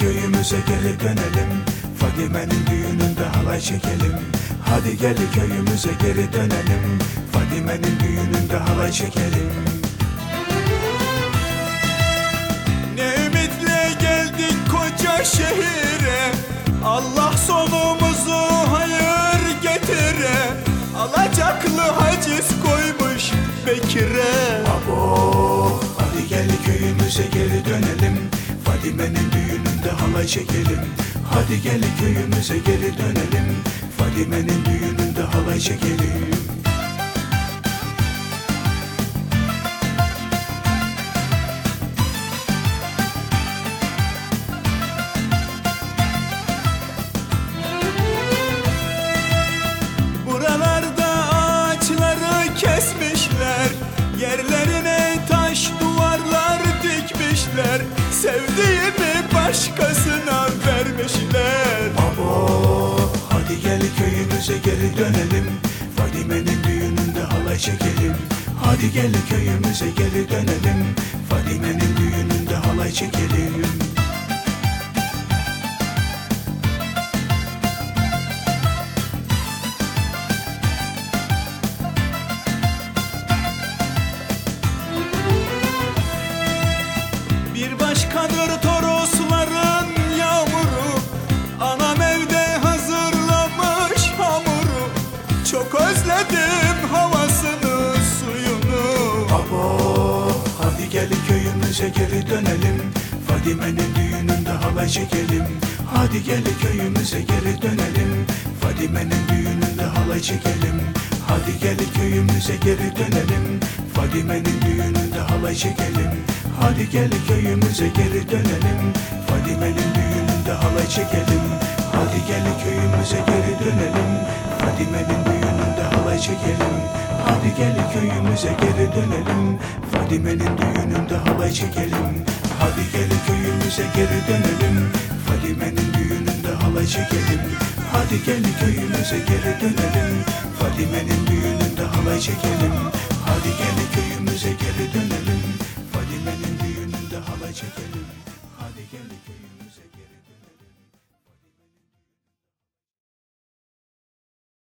köyümüze geri dönelim. Fadime'nin düğününde halay çekelim. Hadi gel köyümüze geri dönelim. Fadime'nin düğününde halay çekelim. Ne ümitle geldik koca şehire. Allah sonumuzu hayır getire. Alacaklı haciz koymuş Bekir'e. Abo Hadi gel köyümüze geri dönelim. Fadime'nin halay çekelim. Hadi gel köyümüze geri dönelim. Fadime'nin düğününde halay çekelim. Buralarda ağaçları kesmişler. Yerlerine taş duvarlar dikmişler. Sevdiğimi başkasına vermişler. Abo Hadi gel köyümüze geri dönelim. Fadime'nin düğününde halay çekelim. Hadi gel köyümüze geri dönelim. Fadime'nin düğününde halay çekelim. Bir başkadır torosların Çok özledim havasını suyunu. Abo Hadi gel köyümüze geri dönelim. Fadime'nin düğününde halay çekelim. Hadi gel köyümüze geri dönelim. Fadime'nin düğününde halay çekelim. Hadi gel köyümüze geri dönelim. Fadime'nin düğününde halay çekelim. Hadi gel köyümüze geri dönelim. Fadime'nin düğününde halay çekelim çekelim Hadi gel köyümüze geri dönelim. Fadime'nin düğününde halay çekelim. Hadi gel köyümüze geri dönelim. Fadime'nin düğününde halay çekelim. Hadi gel köyümüze geri dönelim. Fadime'nin düğününde halay çekelim